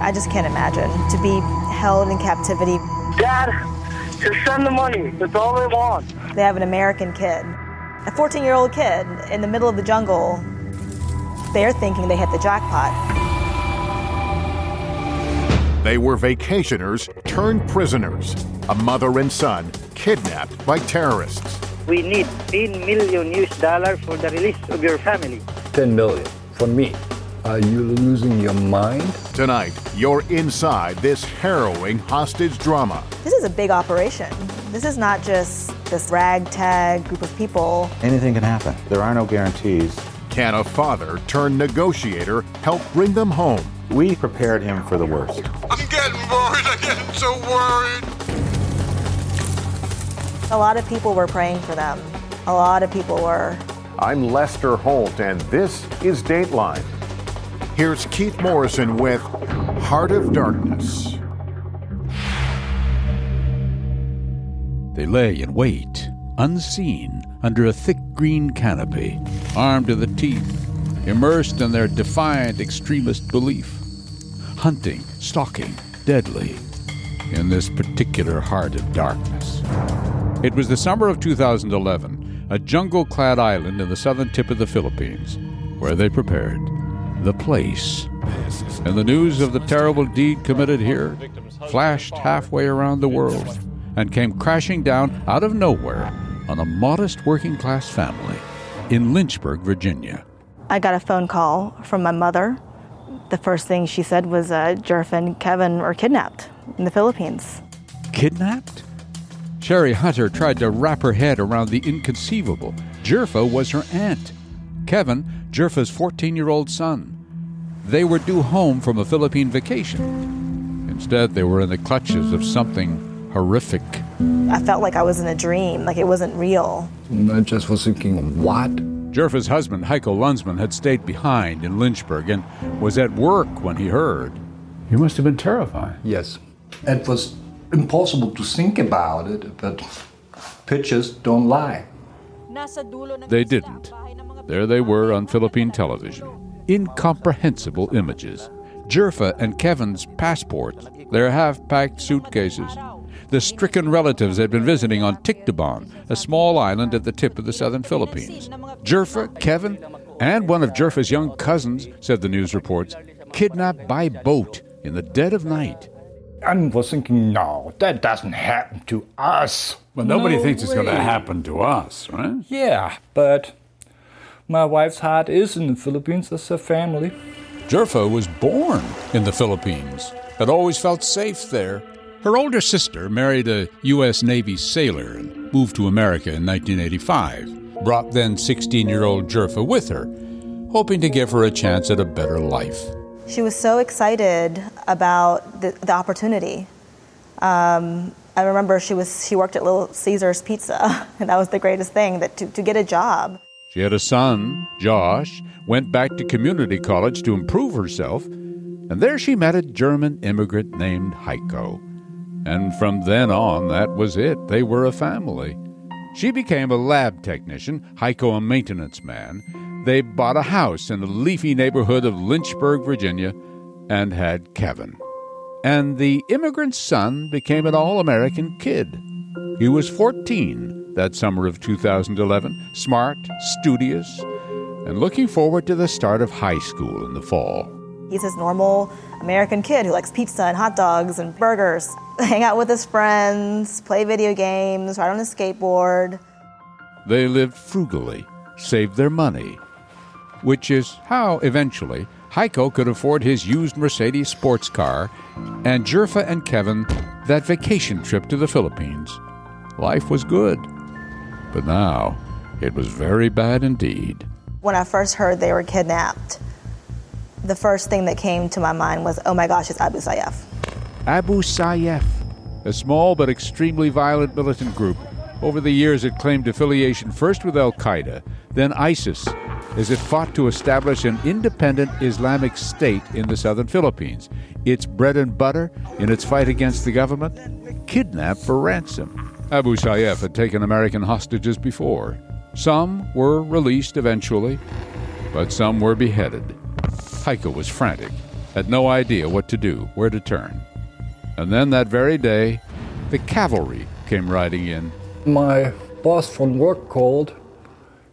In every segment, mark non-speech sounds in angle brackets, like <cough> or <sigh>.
I just can't imagine to be held in captivity. Dad, just send the money. That's all they want. They have an American kid, a 14 year old kid in the middle of the jungle. They're thinking they hit the jackpot. They were vacationers turned prisoners, a mother and son kidnapped by terrorists. We need 10 million US dollars for the release of your family. 10 million for me. Are you losing your mind? Tonight, you're inside this harrowing hostage drama. This is a big operation. This is not just this ragtag group of people. Anything can happen. There are no guarantees. Can a father turned negotiator help bring them home? We prepared him for the worst. I'm getting worried. I'm getting so worried. A lot of people were praying for them. A lot of people were. I'm Lester Holt, and this is Dateline. Here's Keith Morrison with Heart of Darkness. They lay in wait, unseen, under a thick green canopy, armed to the teeth, immersed in their defiant extremist belief. Hunting, stalking, deadly, in this particular heart of darkness. It was the summer of 2011, a jungle clad island in the southern tip of the Philippines, where they prepared the place. And the news of the terrible deed committed here flashed halfway around the world and came crashing down out of nowhere on a modest working class family in Lynchburg, Virginia. I got a phone call from my mother. The first thing she said was uh, Jerf and Kevin were kidnapped in the Philippines. Kidnapped? Sherry Hunter tried to wrap her head around the inconceivable. Gerfa was her aunt. Kevin, Gerfa's 14 year old son. They were due home from a Philippine vacation. Instead, they were in the clutches of something horrific. I felt like I was in a dream, like it wasn't real. I just was thinking, what? Gerfa's husband, Heiko Lunsmann, had stayed behind in Lynchburg and was at work when he heard. You must have been terrified. Yes. It was impossible to think about it, but pictures don't lie. They didn't. There they were on Philippine television. Incomprehensible images. Gerfa and Kevin's passports, their half packed suitcases. The stricken relatives had been visiting on Tictabon, a small island at the tip of the southern Philippines. Gerfa, Kevin, and one of Gerfa's young cousins, said the news reports, kidnapped by boat in the dead of night. I was thinking, no, that doesn't happen to us. Well, nobody No thinks it's going to happen to us, right? Yeah, but my wife's heart is in the Philippines as her family. Gerfa was born in the Philippines, had always felt safe there. Her older sister married a U.S. Navy sailor and moved to America in 1985. Brought then 16 year old Gerfa with her, hoping to give her a chance at a better life. She was so excited about the, the opportunity. Um, I remember she was she worked at Little Caesars Pizza, <laughs> and that was the greatest thing that to, to get a job. She had a son, Josh, went back to community college to improve herself, and there she met a German immigrant named Heiko. And from then on, that was it. They were a family. She became a lab technician, Heiko a maintenance man. They bought a house in the leafy neighborhood of Lynchburg, Virginia, and had Kevin. And the immigrant's son became an all American kid. He was 14 that summer of 2011, smart, studious, and looking forward to the start of high school in the fall. He's his normal American kid who likes pizza and hot dogs and burgers, <laughs> hang out with his friends, play video games, ride on a skateboard. They lived frugally, saved their money, which is how eventually Heiko could afford his used Mercedes sports car and Gerfa and Kevin that vacation trip to the Philippines. Life was good, but now it was very bad indeed. When I first heard they were kidnapped, the first thing that came to my mind was, oh my gosh, it's Abu Sayyaf. Abu Sayyaf, a small but extremely violent militant group. Over the years, it claimed affiliation first with Al Qaeda, then ISIS, as it fought to establish an independent Islamic state in the southern Philippines. Its bread and butter in its fight against the government? Kidnapped for ransom. Abu Sayyaf had taken American hostages before. Some were released eventually, but some were beheaded. Heiko was frantic. had no idea what to do, where to turn. And then that very day, the cavalry came riding in. My boss from work called.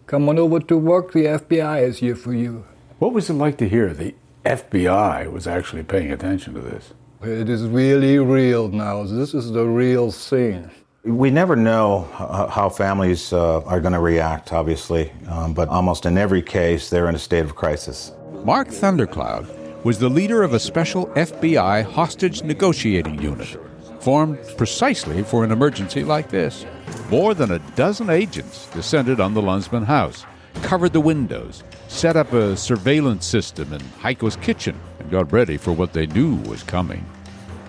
Come on over to work, the FBI is here for you. What was it like to hear the FBI was actually paying attention to this? It is really real now. This is the real thing. We never know how families uh, are going to react, obviously, um, but almost in every case, they're in a state of crisis. Mark Thundercloud was the leader of a special FBI hostage negotiating unit, formed precisely for an emergency like this. More than a dozen agents descended on the Lunsmann house, covered the windows, set up a surveillance system in Heiko's kitchen, and got ready for what they knew was coming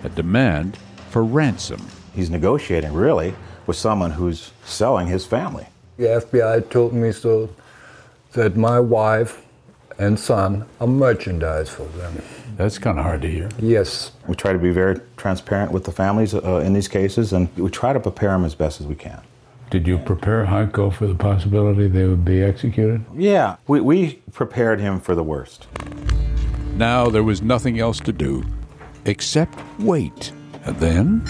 a demand for ransom. He's negotiating, really, with someone who's selling his family. The FBI told me so that my wife and son are merchandise for them. That's kind of hard to hear. Yes. We try to be very transparent with the families uh, in these cases, and we try to prepare them as best as we can. Did you prepare Heiko for the possibility they would be executed? Yeah, we, we prepared him for the worst. Now there was nothing else to do except wait. And then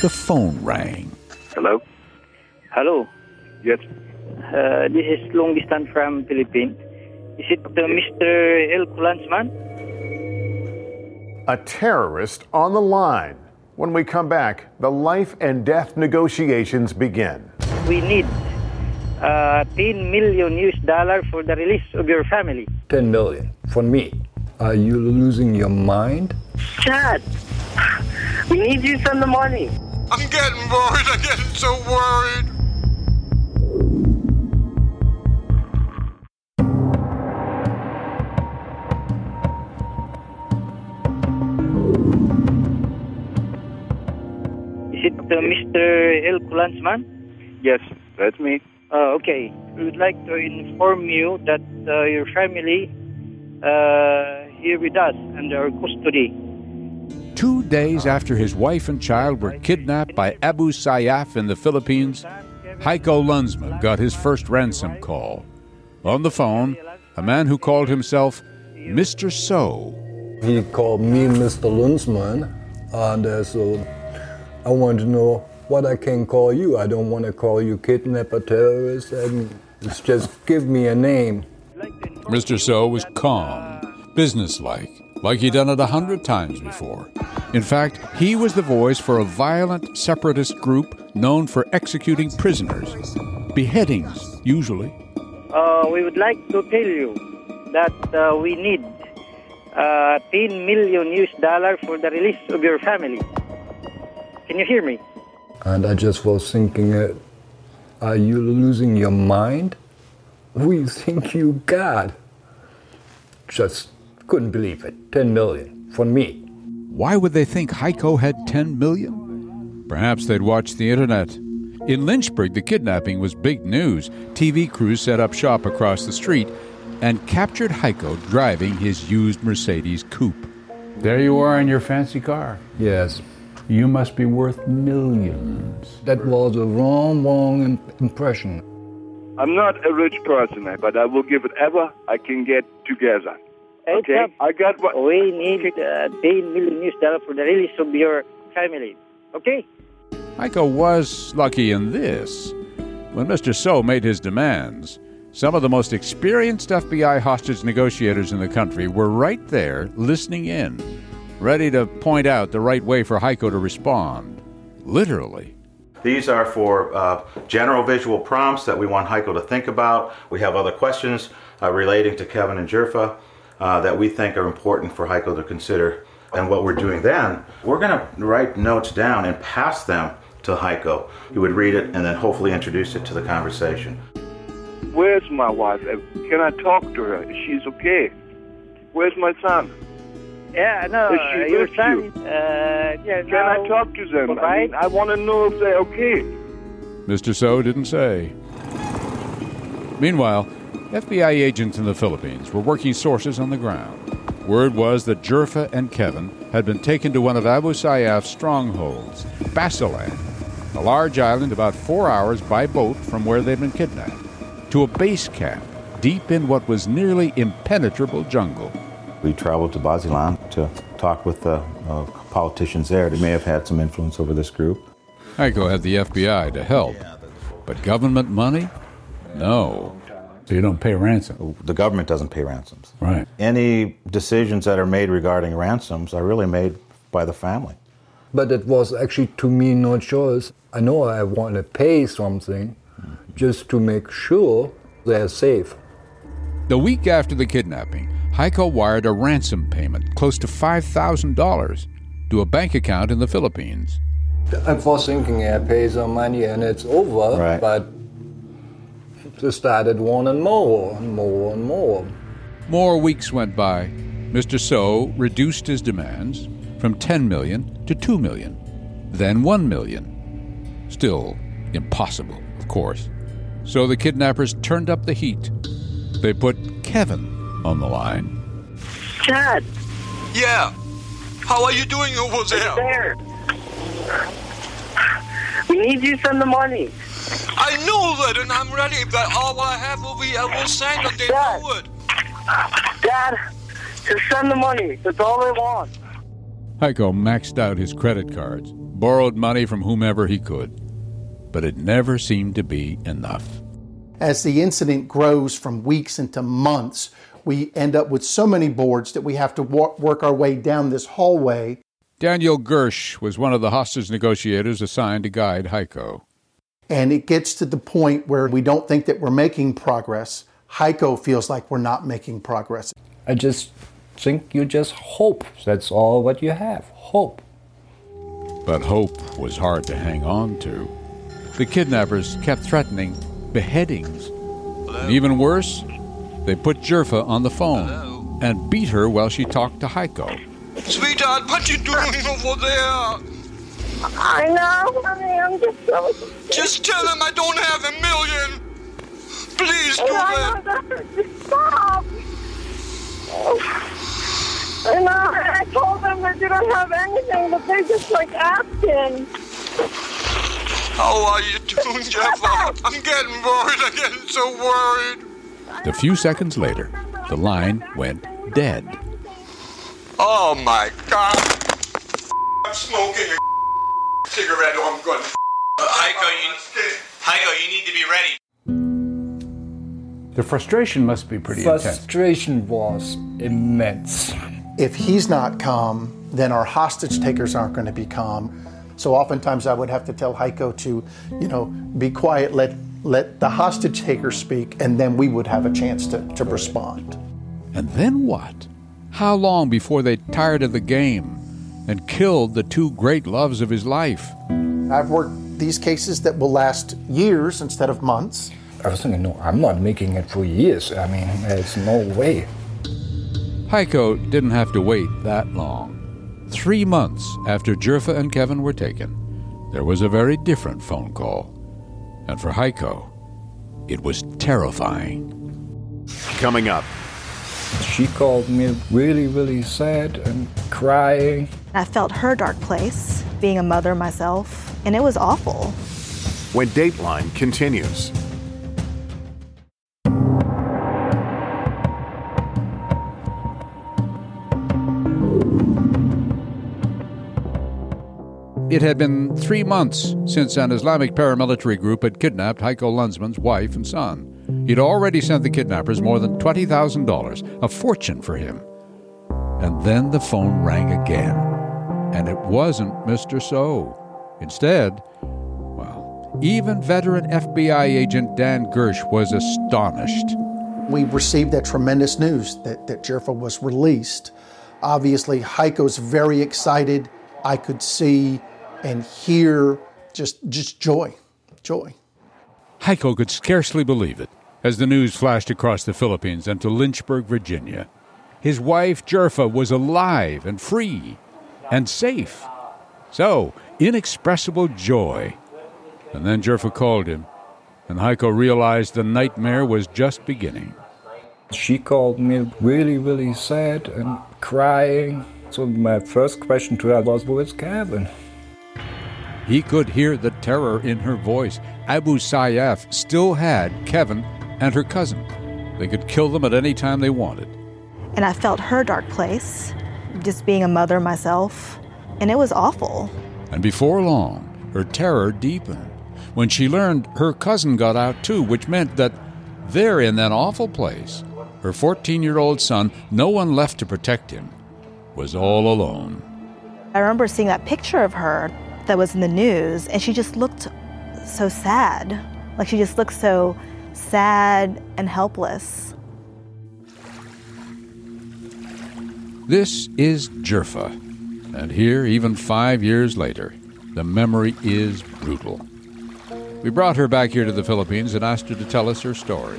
the phone rang. Hello? Hello. Yes. Uh, this is long distance from Philippines. Is it uh, Mr. El Kulansman? A terrorist on the line. When we come back, the life and death negotiations begin. We need uh, 10 million US dollar for the release of your family. 10 million for me. Are you losing your mind? Chad, we need you some the money. I'm getting worried. I'm getting so worried. Is it uh, Mr. El Kulansman? Yes, that's me. Uh, okay. We would like to inform you that uh, your family uh, here with us under custody. Two days after his wife and child were kidnapped by Abu Sayyaf in the Philippines, Heiko Lunsmann got his first ransom call. On the phone, a man who called himself Mr. So. He called me Mr. Lunsmann, and uh, so I want to know what I can call you. I don't want to call you kidnapper, terrorist, and it's just give me a name. Mr. So was calm, businesslike, like he'd done it a hundred times before. In fact, he was the voice for a violent separatist group known for executing prisoners, beheadings, usually. Uh, we would like to tell you that uh, we need uh, 10 million US dollar for the release of your family. Can you hear me? And I just was thinking, uh, are you losing your mind? We think you got? Just couldn't believe it. 10 million from me. Why would they think Heiko had 10 million? Perhaps they'd watched the internet. In Lynchburg, the kidnapping was big news. TV crews set up shop across the street and captured Heiko driving his used Mercedes coupe. There you are in your fancy car. Yes. You must be worth millions. That was a wrong, wrong impression. I'm not a rich person, eh, but I will give whatever I can get together. Okay, Except I got what. we need uh, 10 million US dollar for the release of your family. Okay? Heiko was lucky in this. When Mr. So made his demands, some of the most experienced FBI hostage negotiators in the country were right there listening in, ready to point out the right way for Heiko to respond. Literally. These are for uh, general visual prompts that we want Heiko to think about. We have other questions uh, relating to Kevin and Gerfa uh, that we think are important for Heiko to consider. And what we're doing then, we're going to write notes down and pass them to Heiko. He would read it and then hopefully introduce it to the conversation. Where's my wife? Uh, Can I talk to her? She's okay. Where's my son? Yeah, no, Is she uh, your with son, you? uh, yeah, Can I talk to them? I mean, I want to know if they're okay. Mr. So didn't say. Meanwhile, FBI agents in the Philippines were working sources on the ground. Word was that Gerfa and Kevin had been taken to one of Abu Sayyaf's strongholds, Basilan, a large island about four hours by boat from where they'd been kidnapped, to a base camp deep in what was nearly impenetrable jungle. We We traveled to Basilan to talk with the uh, politicians there They may have had some influence over this group. Heiko had the FBI to help, but government money? No. So you don't pay ransom. The government doesn't pay ransoms. Right. Any decisions that are made regarding ransoms are really made by the family. But it was actually to me no choice. I know I want to pay something just to make sure they're safe. The week after the kidnapping, Heiko wired a ransom payment close to $5,000 to a bank account in the Philippines. I was thinking I pay some money and it's over, Right. but they started wanting more and more and more. More weeks went by. Mr. So reduced his demands from 10 million to 2 million, then 1 million. Still impossible, of course. So the kidnappers turned up the heat. They put Kevin on the line. Dad, Yeah. How are you doing over there? there. We need you to send the money. I know that, and I'm ready. But all I have will be I will send a day Dad. forward. Dad, just send the money. That's all I want. Heiko maxed out his credit cards, borrowed money from whomever he could. But it never seemed to be enough. As the incident grows from weeks into months, we end up with so many boards that we have to wa- work our way down this hallway. Daniel Gersh was one of the hostage negotiators assigned to guide Heiko. And it gets to the point where we don't think that we're making progress. Heiko feels like we're not making progress. I just think you just hope. That's all what you have. Hope. But hope was hard to hang on to. The kidnappers kept threatening beheadings. And even worse, they put Gerfa on the phone and beat her while she talked to Heiko. Sweetheart, what you doing over there? I know, honey. I'm just so. Just tell him I don't have a million. Please do I that. know that. Just stop. I know. I told them that you don't have anything, but they just like asking. How are you doing, <laughs> Jeff? I'm getting worried. I'm getting so worried. A few seconds later, the line went dead. Oh my God. I'm smoking a cigarette. Oh, I'm going. Uh, Heiko, you, Heiko, you need to be ready. The frustration must be pretty intense. Frustration was immense. If he's not calm, then our hostage takers aren't going to be calm. So oftentimes I would have to tell Heiko to, you know, be quiet, let let the hostage taker speak, and then we would have a chance to, to respond. And then what? How long before they tired of the game and killed the two great loves of his life? I've worked these cases that will last years instead of months. I was thinking, no, I'm not making it for years. I mean, there's no way. Heiko didn't have to wait that long. Three months after Gerfa and Kevin were taken, there was a very different phone call. And for Heiko, it was terrifying. Coming up, She called me really, really sad and crying. I felt her dark place, being a mother myself, and it was awful. when Dateline continues. It had been three months since an Islamic paramilitary group had kidnapped Heiko Lunsmann's wife and son. He'd already sent the kidnappers more than $20,000, a fortune for him. And then the phone rang again. And it wasn't Mr. So. Instead, well, even veteran FBI agent Dan Gersh was astonished. We received that tremendous news that, that Gerfa was released. Obviously, Heiko's very excited. I could see and hear just, just joy, joy. Heiko could scarcely believe it as the news flashed across the Philippines and to Lynchburg, Virginia. His wife, Gerfa, was alive and free and safe. So, inexpressible joy. And then Gerfa called him, and Heiko realized the nightmare was just beginning. She called me really, really sad and crying. So my first question to her was, where's Kevin? He could hear the terror in her voice. Abu Sayyaf still had Kevin and her cousin. They could kill them at any time they wanted. And I felt her dark place, just being a mother myself. And it was awful. And before long, her terror deepened when she learned her cousin got out too, which meant that there in that awful place, her 14 year old son, no one left to protect him, was all alone. I remember seeing that picture of her that was in the news, and she just looked so sad. Like she just looked so sad and helpless. This is Gerfa. And here, even five years later, the memory is brutal. We brought her back here to the Philippines and asked her to tell us her story.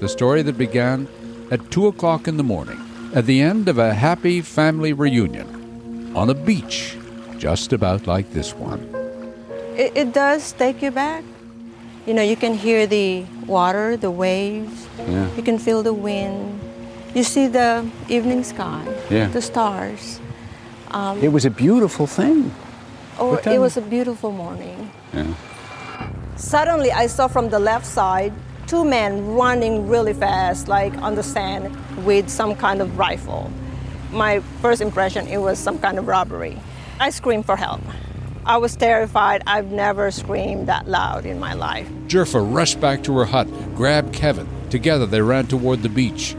The story that began at 2 o'clock in the morning, at the end of a happy family reunion, on a beach just about like this one. It, it does take you back. You know, you can hear the water, the waves, Yeah. you can feel the wind, you see the evening sky, Yeah. the stars. Um, It was a beautiful thing. oh, it was a beautiful morning. Yeah. Suddenly, I saw from the left side two men running really fast, like on the sand, with some kind of rifle. My first impression, it was some kind of robbery. I screamed for help. I was terrified. I've never screamed that loud in my life. Gerfa rushed back to her hut, grabbed Kevin. Together they ran toward the beach,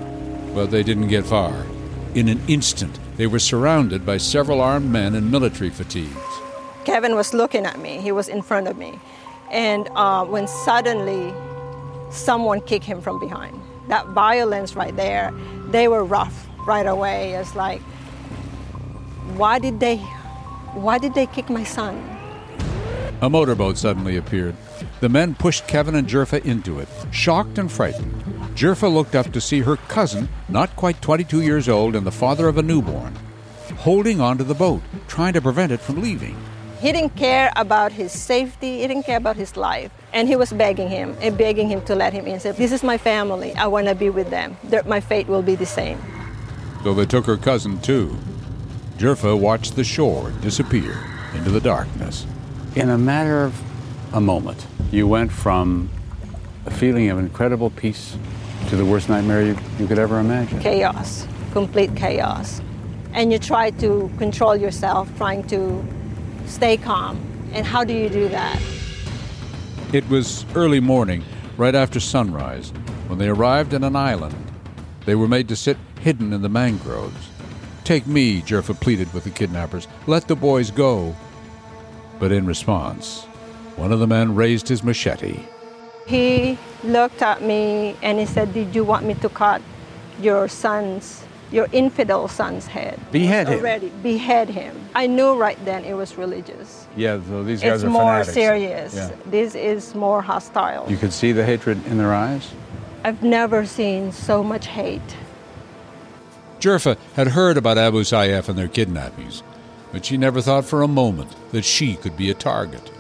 but they didn't get far. In an instant, they were surrounded by several armed men in military fatigues. Kevin was looking at me. He was in front of me. And uh, when suddenly someone kicked him from behind, that violence right there, they were rough right away. It's like, why did they, why did they kick my son? A motorboat suddenly appeared. The men pushed Kevin and Gerfa into it. Shocked and frightened, Gerfa looked up to see her cousin, not quite 22 years old and the father of a newborn, holding onto the boat, trying to prevent it from leaving. He didn't care about his safety. He didn't care about his life. And he was begging him and begging him to let him in. Said, "This is my family. I want to be with them. Their- my fate will be the same." So they took her cousin too. Gerfa watched the shore disappear into the darkness. In a matter of a moment, you went from a feeling of incredible peace to the worst nightmare you, you could ever imagine. chaos, complete chaos. And you try to control yourself, trying to stay calm. And how do you do that? It was early morning, right after sunrise, when they arrived at an island. They were made to sit hidden in the mangroves. Take me, Gerfa pleaded with the kidnappers. Let the boys go. But in response, one of the men raised his machete. He looked at me and he said, Did you want me to cut your son's, your infidel son's head? Behead him. Already, behead him. I knew right then it was religious. Yeah, so these guys It's are more fanatics. serious. Yeah. This is more hostile. You could see the hatred in their eyes. I've never seen so much hate. Gerfa had heard about Abu Sayyaf and their kidnappings, but she never thought for a moment that she could be a target.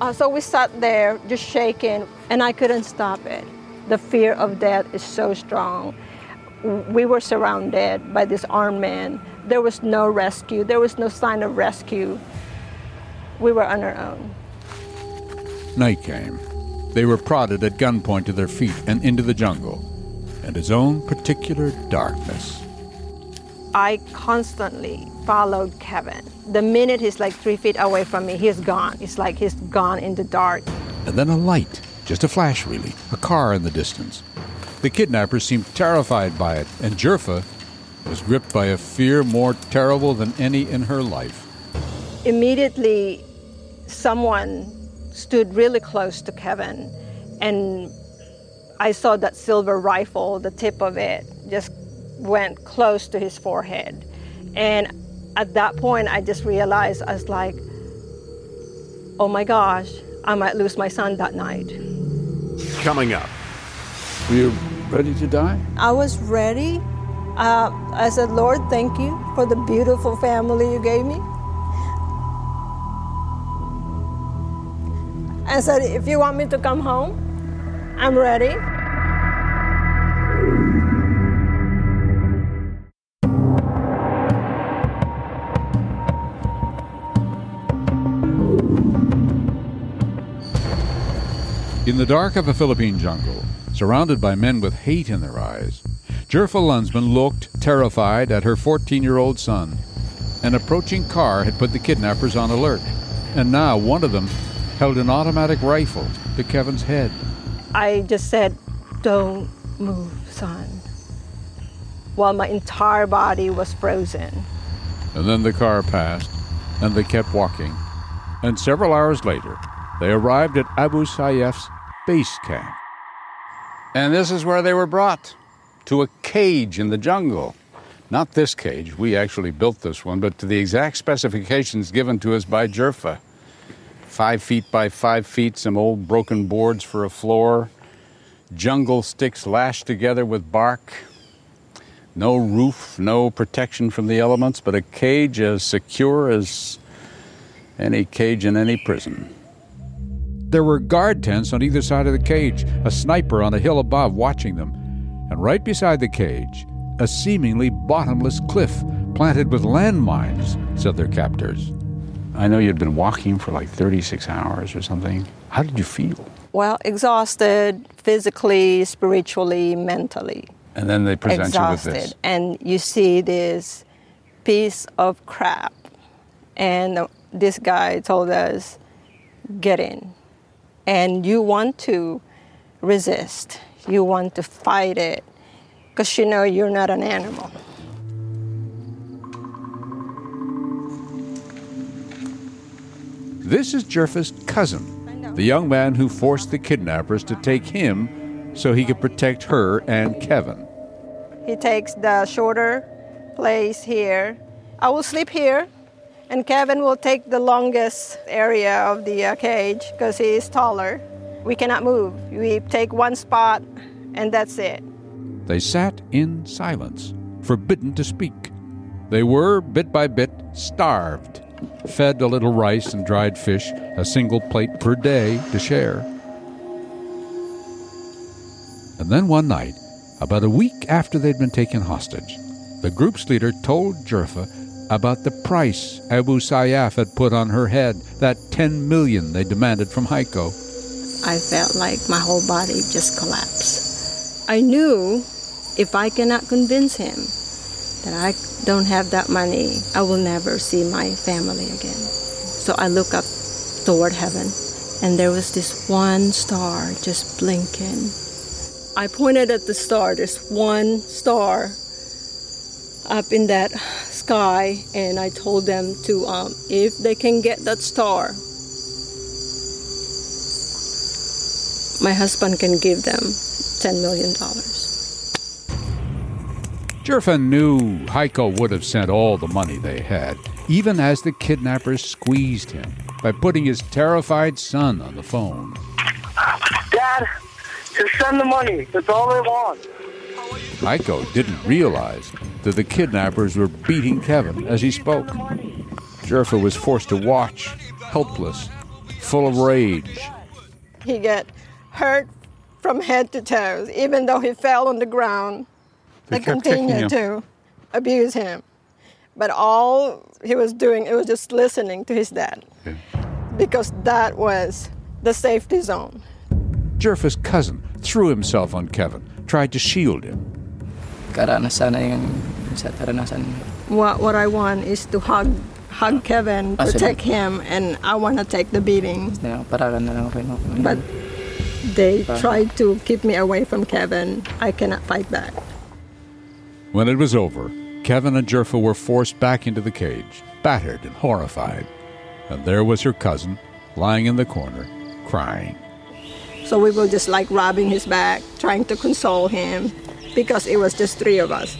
Uh, so we sat there just shaking, and I couldn't stop it. The fear of death is so strong. We were surrounded by this armed man. There was no rescue, there was no sign of rescue. We were on our own. Night came. They were prodded at gunpoint to their feet and into the jungle, and its own particular darkness. I constantly followed Kevin. The minute he's like three feet away from me, he's gone. It's like he's gone in the dark. And then a light, just a flash really, a car in the distance. The kidnappers seemed terrified by it, and Gerfa was gripped by a fear more terrible than any in her life. immediately someone stood really close to Kevin and I saw that silver rifle, the tip of it just went close to his forehead. And at that point I just realized I was like, oh my gosh, I might lose my son that night. Coming up. Were you ready to die? I was ready. Uh, I said, Lord, thank you for the beautiful family you gave me. I said, if you want me to come home, I'm ready. In the dark of a Philippine jungle, surrounded by men with hate in their eyes, Gerfa Lunsmann looked terrified at her 14 year old son. An approaching car had put the kidnappers on alert, and now one of them held an automatic rifle to Kevin's head. I just said, Don't move, son. While my entire body was frozen. And then the car passed, and they kept walking. And several hours later, they arrived at Abu Sayyaf's base camp. And this is where they were brought to a cage in the jungle. Not this cage, we actually built this one, but to the exact specifications given to us by Gerfa. Five feet by five feet, some old broken boards for a floor, jungle sticks lashed together with bark. No roof, no protection from the elements, but a cage as secure as any cage in any prison. There were guard tents on either side of the cage, a sniper on a hill above watching them, and right beside the cage, a seemingly bottomless cliff planted with landmines, said their captors. I know you'd been walking for like 36 hours or something. How did you feel? Well, exhausted physically, spiritually, mentally. And then they present exhausted. you with this. And you see this piece of crap. And this guy told us, get in. And you want to resist, you want to fight it, because you know you're not an animal. This is Gerfa's cousin, the young man who forced the kidnappers to take him so he could protect her and Kevin. He takes the shorter place here. I will sleep here, and Kevin will take the longest area of the uh, cage because he is taller. We cannot move. We take one spot, and that's it. They sat in silence, forbidden to speak. They were, bit by bit, starved, fed a little rice and dried fish, a single plate per day to share. And then one night, about a week after they'd been taken hostage, the group's leader told Gerfa about the price Abu Sayyaf had put on her head, that 10 million they demanded from Heiko. I felt like my whole body just collapsed. I knew if I cannot convince him that I don't have that money, I will never see my family again. So I look up toward heaven, and there was this one star just blinking. I pointed at the star, this one star up in that sky, and I told them to, um, if they can get that star, my husband can give them $10 million. Gerfa knew Heiko would have sent all the money they had, even as the kidnappers squeezed him by putting his terrified son on the phone. Dad, just send the money. That's all they want. Heiko didn't realize that the kidnappers were beating Kevin as he spoke. Gerfa was forced to watch, helpless, full of rage. He got hurt from head to toes, even though he fell on the ground. They They, continued to abuse him. But all he was doing, it was just listening to his dad. Because that was the safety zone. Gerfa's cousin threw himself on Kevin, tried to shield him. Karanasan na yung sa karanasan. What, what I want is to hug, hug Kevin, Ah, sige. protect him, and I want to take the beating. Na na lang ako no. But they tried to keep me away from Kevin. I cannot fight back. When it was over, Kevin and Gerfa were forced back into the cage, battered and horrified. And there was her cousin, lying in the corner, crying. So we were just like rubbing his back, trying to console him, because it was just three of us.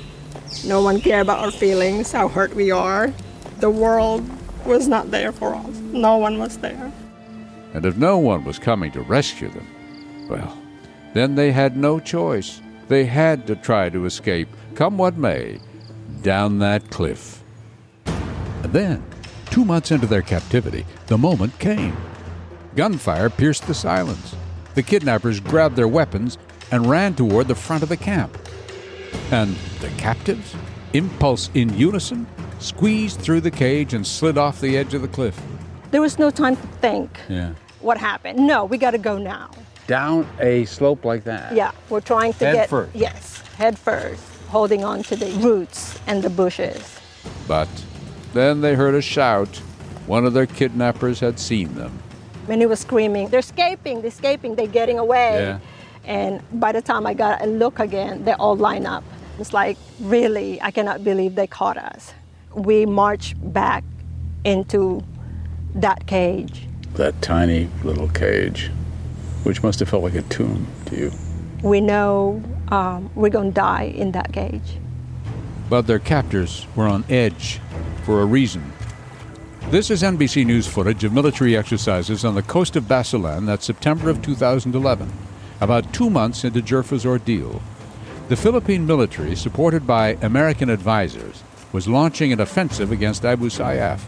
No one cared about our feelings, how hurt we are. The world was not there for us. No one was there. And if no one was coming to rescue them, well, then they had no choice. They had to try to escape, come what may, down that cliff. And then, two months into their captivity, the moment came. Gunfire pierced the silence. The kidnappers grabbed their weapons and ran toward the front of the camp. And the captives, impulse in unison, squeezed through the cage and slid off the edge of the cliff. There was no time to think Yeah. what happened. No, we got to go now. Down a slope like that. Yeah, we're trying to Head get first. yes, head first. holding on to the roots and the bushes. But then they heard a shout. One of their kidnappers had seen them. And he was screaming, They're escaping, they're escaping, they're getting away. Yeah. And by the time I got a look again, they all line up. It's like, really, I cannot believe they caught us. We marched back into that cage. That tiny little cage, which must have felt like a tomb to you. We know um, we're going to die in that cage. But their captors were on edge for a reason. This is NBC News footage of military exercises on the coast of Basilan that September of 2011, about two months into Gerfa's ordeal. The Philippine military, supported by American advisors, was launching an offensive against Abu Sayyaf,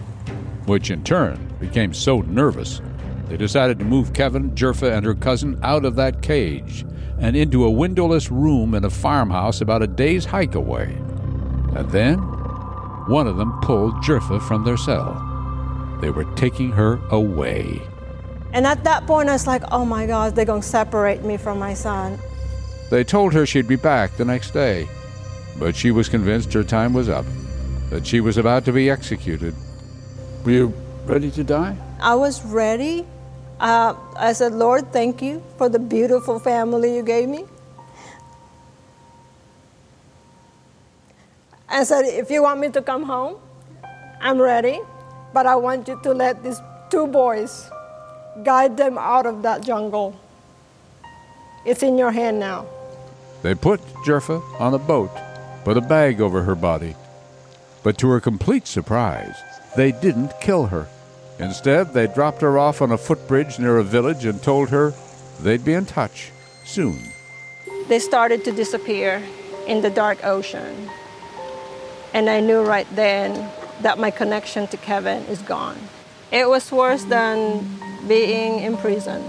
which in turn became so nervous they decided to move Kevin, Gerfa, and her cousin out of that cage and into a windowless room in a farmhouse about a day's hike away. And then one of them pulled Gerfa from their cell. They were taking her away. And at that point, I was like, oh my God, they're going to separate me from my son. They told her she'd be back the next day, but she was convinced her time was up, that she was about to be executed. Were you ready to die? I was ready. Uh, I said, Lord, thank you for the beautiful family you gave me. I said, if you want me to come home, I'm ready, but I want you to let these two boys guide them out of that jungle. It's in your hand now. They put Gerfa on a boat, put a bag over her body. But to her complete surprise, they didn't kill her. Instead, they dropped her off on a footbridge near a village and told her they'd be in touch soon. They started to disappear in the dark ocean. And I knew right then that my connection to Kevin is gone. It was worse than being in prison.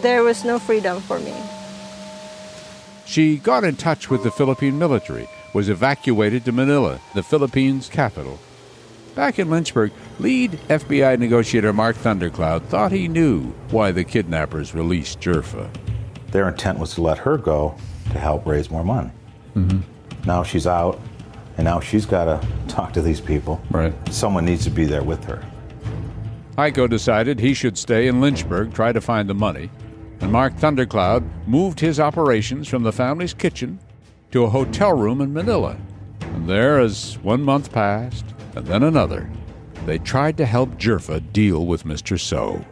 There was no freedom for me. She got in touch with the Philippine military, was evacuated to Manila, the Philippines' capital. Back in Lynchburg, lead FBI negotiator Mark Thundercloud thought he knew why the kidnappers released Gerfa. Their intent was to let her go to help raise more money. Mm-hmm. Now she's out, and now she's got to talk to these people. Right. Someone needs to be there with her. Heiko decided he should stay in Lynchburg, try to find the money, and Mark Thundercloud moved his operations from the family's kitchen to a hotel room in Manila. And there, as one month passed, and then another, they tried to help Gerfa deal with Mr. So.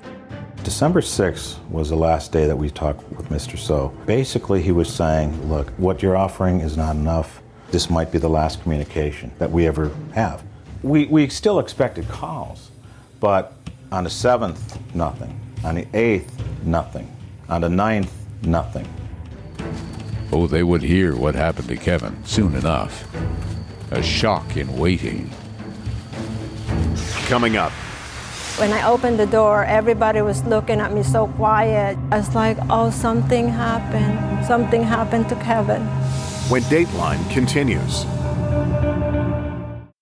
December 6th was the last day that we talked with Mr. So. Basically, he was saying, Look, what you're offering is not enough. This might be the last communication that we ever have. We, we still expected calls, but on the 7th, nothing. On the 8th, nothing. On the ninth, nothing. Oh, they would hear what happened to Kevin soon enough. A shock in waiting. Coming up. When I opened the door, everybody was looking at me so quiet. I was like, oh, something happened. Something happened to Kevin. When Dateline continues.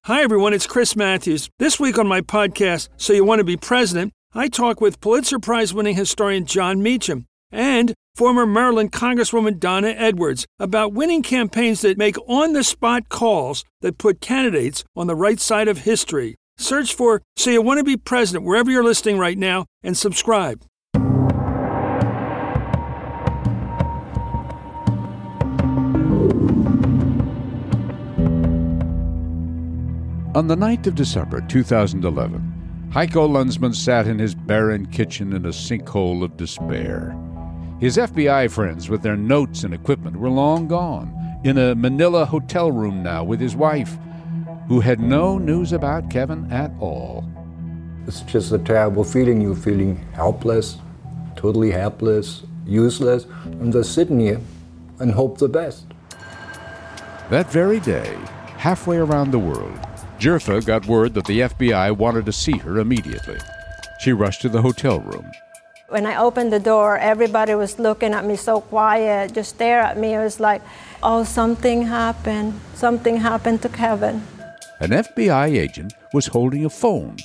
Hi, everyone. It's Chris Matthews. This week on my podcast, So You Want to Be President, I talk with Pulitzer Prize winning historian Jon Meacham and former Maryland Congresswoman Donna Edwards about winning campaigns that make on the spot calls that put candidates on the right side of history. Search for So You Want to Be President wherever you're listening right now and subscribe. On the night of December 2011, Heiko Lunsmann sat in his barren kitchen in a sinkhole of despair. His FBI friends, with their notes and equipment, were long gone, in a Manila hotel room now with his wife, who had no news about Kevin at all. It's just a terrible feeling. You're feeling helpless, totally helpless, useless. I'm just sitting here and hope the best. That very day, halfway around the world, Gerfa got word that the FBI wanted to see her immediately. She rushed to the hotel room. When I opened the door, everybody was looking at me so quiet, just stare at me. It was like, oh, something happened. Something happened to Kevin. An FBI agent was holding a phone.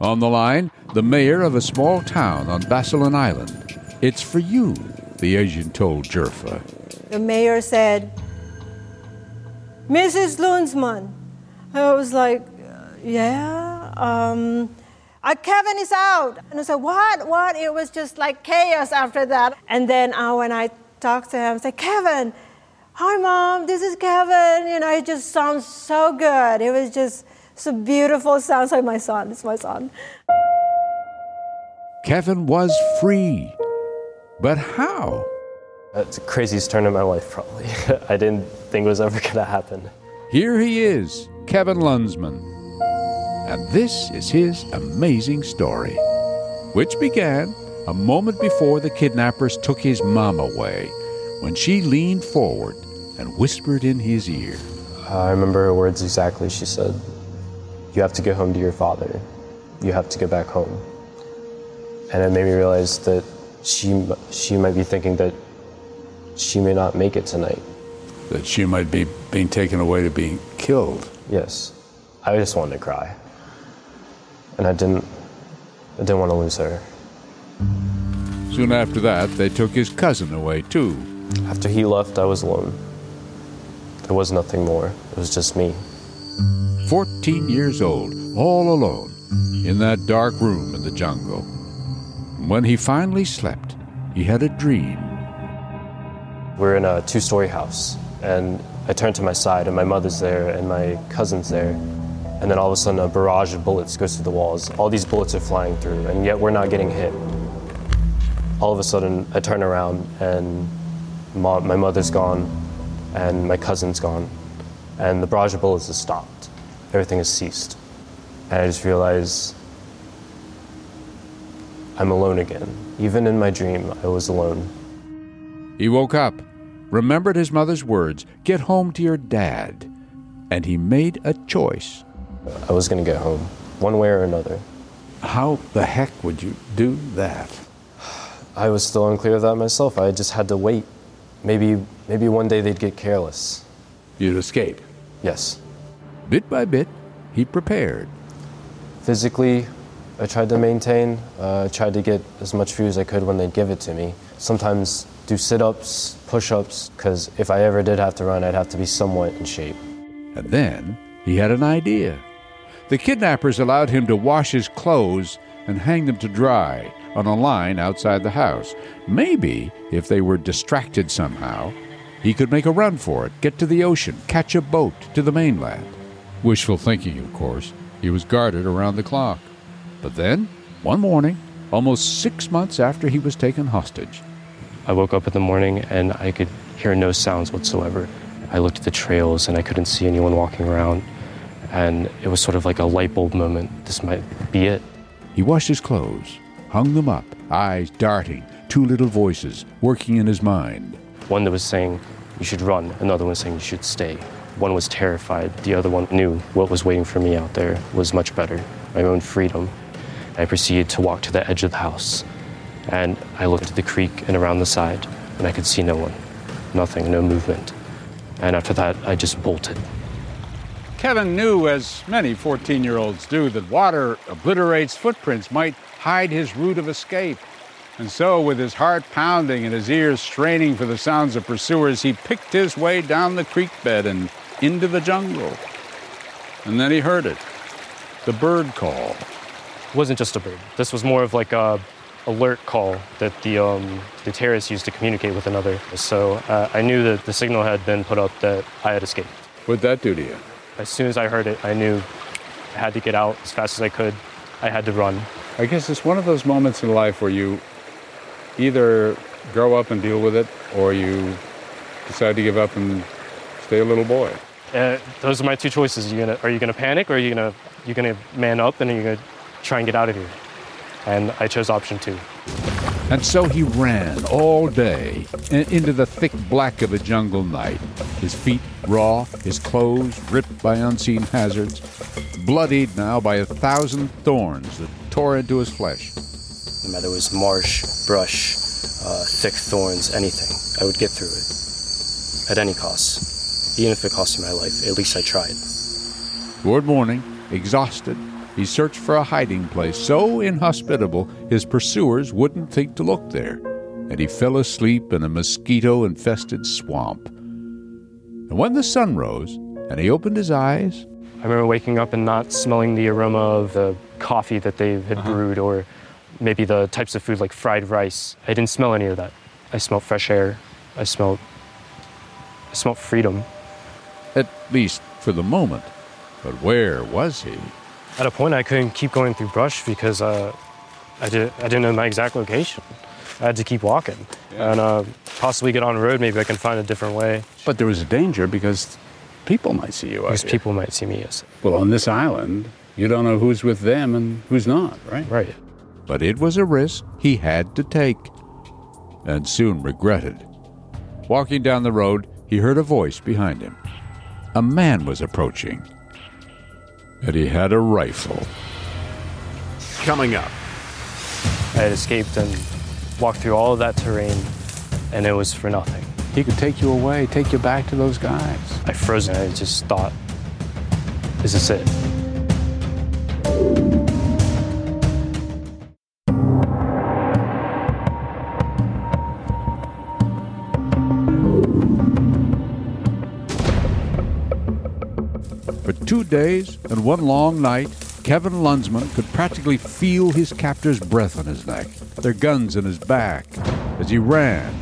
On the line, the mayor of a small town on Basilan Island. It's for you, the agent told Gerfa. The mayor said, Mrs. Lunsmann. I was like, yeah. Um, uh, Kevin is out. And I said, what? What? It was just like chaos after that. And then uh, when I talked to him, I said, Kevin, hi, mom, this is Kevin. You know, it just sounds so good. It was just so beautiful. Sounds like my son. It's my son. Kevin was free. But how? That's the craziest turn in my life, probably. <laughs> I didn't think it was ever going to happen. Here he is, Kevin Lunsmann. And this is his amazing story, which began a moment before the kidnappers took his mom away, when she leaned forward and whispered in his ear. I remember her words exactly. She said, You have to go home to your father. You have to go back home. And it made me realize that she, she might be thinking that she may not make it tonight. That she might be being taken away to being killed. Yes. I just wanted to cry. And I didn't I didn't want to lose her. Soon after that, they took his cousin away too. After he left, I was alone. There was nothing more. It was just me. 14 years old, all alone, in that dark room in the jungle. When he finally slept, he had a dream. We're in a two story house, and I turn to my side, and my mother's there, and my cousin's there. And then all of a sudden, a barrage of bullets goes through the walls. All these bullets are flying through, and yet we're not getting hit. All of a sudden, I turn around, and my mother's gone, and my cousin's gone, and the barrage of bullets has stopped. Everything has ceased. And I just realize I'm alone again. Even in my dream, I was alone. He woke up, remembered his mother's words get home to your dad, and he made a choice. I was going to get home, one way or another. How the heck would you do that? I was still unclear of that myself. I just had to wait. Maybe, maybe one day they'd get careless. You'd escape? Yes. Bit by bit, he prepared. Physically, I tried to maintain. Uh, I tried to get as much food as I could when they'd give it to me. Sometimes do sit ups, push ups, because if I ever did have to run, I'd have to be somewhat in shape. And then he had an idea. The kidnappers allowed him to wash his clothes and hang them to dry on a line outside the house. Maybe, if they were distracted somehow, he could make a run for it, get to the ocean, catch a boat to the mainland. Wishful thinking, of course. He was guarded around the clock. But then, one morning, almost six months after he was taken hostage, I woke up in the morning and I could hear no sounds whatsoever. I looked at the trails and I couldn't see anyone walking around. And it was sort of like a light bulb moment. This might be it. he washed his clothes, hung them up, eyes darting, two little voices working in his mind. One that was saying, you should run, another one saying, you should stay. One was terrified, the other one knew what was waiting for me out there was much better, my own freedom. I proceeded to walk to the edge of the house, and I looked at the creek and around the side, and I could see no one. Nothing, no movement. And after that, I just bolted. Kevin knew, as many 14 year olds do, that water obliterates footprints, might hide his route of escape. And so, with his heart pounding and his ears straining for the sounds of pursuers, he picked his way down the creek bed and into the jungle. And then he heard it the bird call. It wasn't just a bird. This was more of like a alert call that the um, the terrorists used to communicate with another. So uh, I knew that the signal had been put up that I had escaped. What'd that do to you? As soon as I heard it, I knew I had to get out as fast as I could. I had to run. I guess it's one of those moments in life where you either grow up and deal with it or you decide to give up and stay a little boy. Uh, those are my two choices. You gonna, are you going to panic or are you going to you gonna man up and are you going to try and get out of here? And I chose option two. And so he ran all day and into the thick black of a jungle night, his feet raw, his clothes ripped by unseen hazards, bloodied now by a thousand thorns that tore into his flesh. No matter it was marsh, brush, uh, thick thorns, anything, I would get through it at any cost. Even if it cost me my life, at least I tried. Toward morning, exhausted, he searched for a hiding place so inhospitable his pursuers wouldn't think to look there, and he fell asleep in a mosquito infested swamp. And when the sun rose, and he opened his eyes. I remember waking up and not smelling the aroma of the coffee that they had Uh-huh. brewed or maybe the types of food like fried rice. I didn't smell any of that. I smelled fresh air. I smelled I smelled freedom. At least for the moment. But where was he? At a point I couldn't keep going through brush because uh, I, did, I didn't know my exact location. I had to keep walking and uh, possibly get on the road. Maybe I can find a different way. But there was a danger because people might see you out Because here. people might see me, yes. Well, on this island, you don't know who's with them and who's not, right? Right. But it was a risk he had to take, and soon regretted. Walking down the road, he heard a voice behind him. A man was approaching, and he had a rifle. Coming up. I had escaped and walked through all of that terrain, and it was for nothing. He could take you away, take you back to those guys. I froze and I just thought, is this it? Days and one long night, Kevin Lunsmann could practically feel his captor's breath on his neck, their guns in his back, as he ran,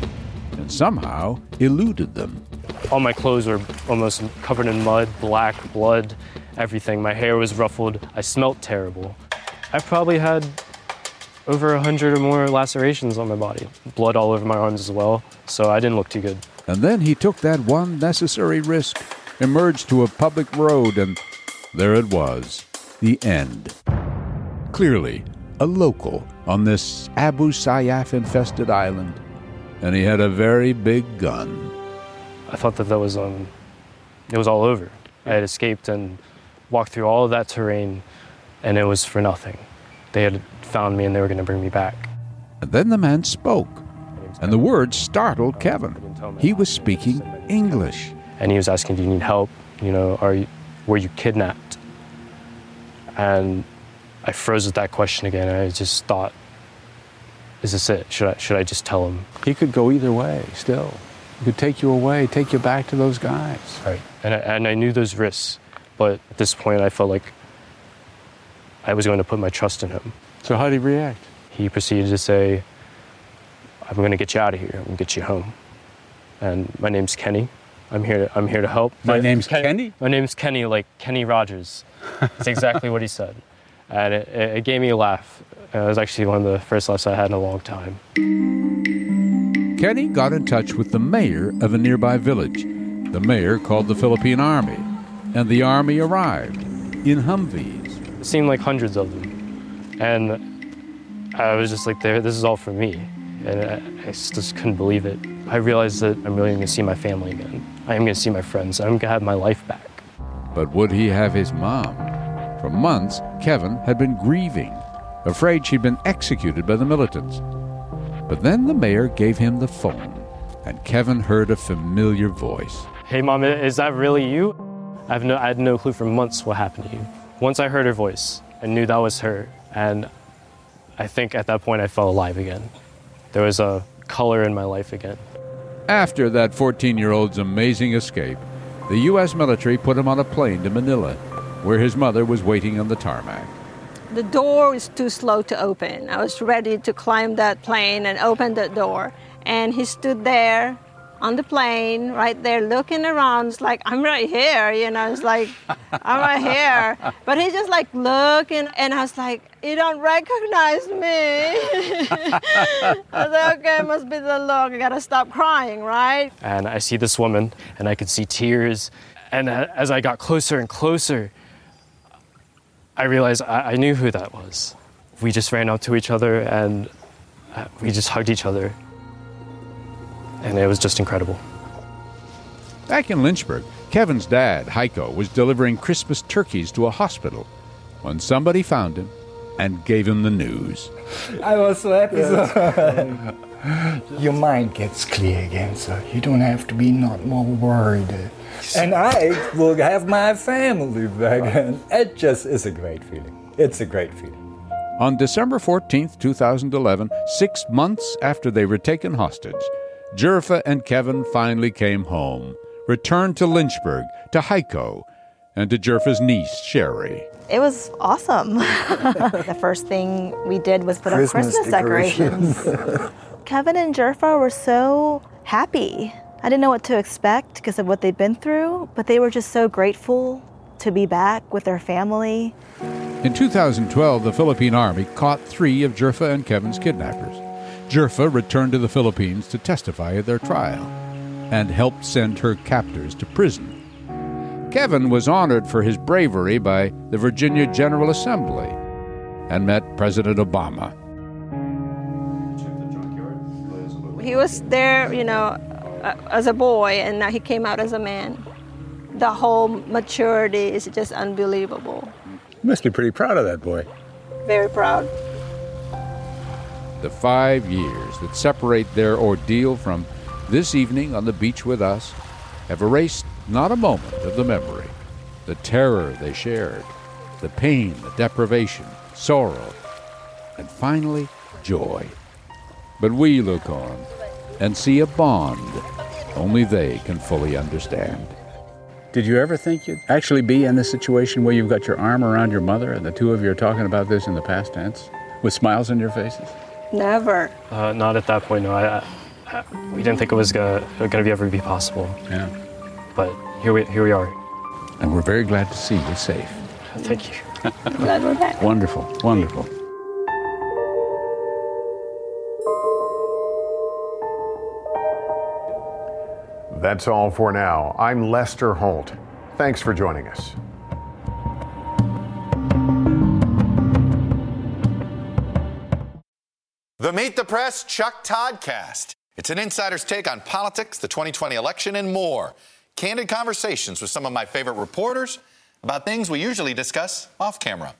and somehow eluded them. All my clothes were almost covered in mud, black, blood, everything. My hair was ruffled. I smelt terrible. I probably had over a hundred or more lacerations on my body, blood all over my arms as well, so I didn't look too good. And then he took that one necessary risk, emerged to a public road, and there it was the end. Clearly, a local on this Abu Sayyaf infested island, and he had a very big gun. I thought that that was um, it was all over. I had escaped and walked through all of that terrain, and it was for nothing. They had found me and they were going to bring me back. And then the man spoke, and the words startled Kevin. He was speaking English. and he was asking, "Do you need help? You know, are you, were you kidnapped?" And I froze at that question again. And I just thought, "Is this it? Should I should I just tell him?" He could go either way still. He could take you away, take you back to those guys. Right. And I, and I knew those risks, but at this point, I felt like I was going to put my trust in him. So how did he react? He proceeded to say, "I'm going to get you out of here. I'm going to get you home." And my name's Kenny. I'm here. To, I'm here to help. My name's Kenny? My name's Kenny, like Kenny Rogers. That's <laughs> exactly what he said, and it, it it gave me a laugh. It was actually one of the first laughs I had in a long time. Kenny got in touch with the mayor of a nearby village. The mayor called the Philippine Army, and the army arrived in Humvees. It seemed like hundreds of them, and I was just like, this is all for me," and I, I just couldn't believe it. I realized that I'm really going to see my family again. I am going to see my friends. I'm going to have my life back. But would he have his mom? For months, Kevin had been grieving, afraid she'd been executed by the militants. But then the mayor gave him the phone, and Kevin heard a familiar voice. Hey, mom, is that really you? I, have no, I had no clue for months what happened to you. Once I heard her voice, I knew that was her, and I think at that point I felt alive again. There was a color in my life again. After that 14 year old's amazing escape, the U.S. military put him on a plane to Manila, where his mother was waiting on the tarmac. The door was too slow to open. I was ready to climb that plane and open the door. And he stood there on the plane, right there, looking around. It's like, I'm right here, you know, it's like, I'm right here. <laughs> But he's just like looking, and I was like, you don't recognize me. I was like, okay, it must be the look. I gotta stop crying, right? And I see this woman, and I could see tears. And as I got closer and closer, I realized I, I knew who that was. We just ran up to each other and uh, we just hugged each other. And it was just incredible. Back in Lynchburg, Kevin's dad, Heiko, was delivering Christmas turkeys to a hospital when somebody found him and gave him the news. I was so happy. so- <laughs> Your mind gets clear again, so you don't have to be not more worried. And I will have my family back, and <laughs> it just is a great feeling. It's a great feeling. On December 14th, 2011, six months after they were taken hostage, Gerfa and Kevin finally came home, returned to Lynchburg, to Heiko, and to Gerfa's niece, Sherry. It was awesome. <laughs> the first thing we did was put Christmas up Christmas decorations. <laughs> Kevin and Gerfa were so happy. I didn't know what to expect because of what they'd been through, but they were just so grateful to be back with their family. In 2012, the Philippine Army caught three of Gerfa and Kevin's kidnappers. Gerfa returned to the Philippines to testify at their trial and helped send her captors to prison. Kevin was honored for his bravery by the Virginia General Assembly and met President Obama. He was there, you know, uh, as a boy, and now he came out as a man. The whole maturity is just unbelievable. You must be pretty proud of that boy. Very proud. The five years that separate their ordeal from this evening on the beach with us have erased not a moment of the memory, the terror they shared, the pain, the deprivation, sorrow, and finally, joy. But we look on and see a bond only they can fully understand. Did you ever think you'd actually be in this situation where you've got your arm around your mother and the two of you are talking about this in the past tense with smiles on your faces? Never. Uh, not at that point, no. I, I, we didn't think it was gonna, gonna be ever be possible. Yeah. But here we, here we are. And we're very glad to see you safe. Thank you. <laughs> Glad we're back. Wonderful, wonderful. That's all for now. I'm Lester Holt. Thanks for joining us. The Meet the Press Chuck Toddcast. It's an insider's take on politics, the 2020 election, and more. Candid conversations with some of my favorite reporters about things we usually discuss off camera.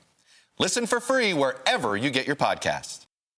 Listen for free wherever you get your podcasts.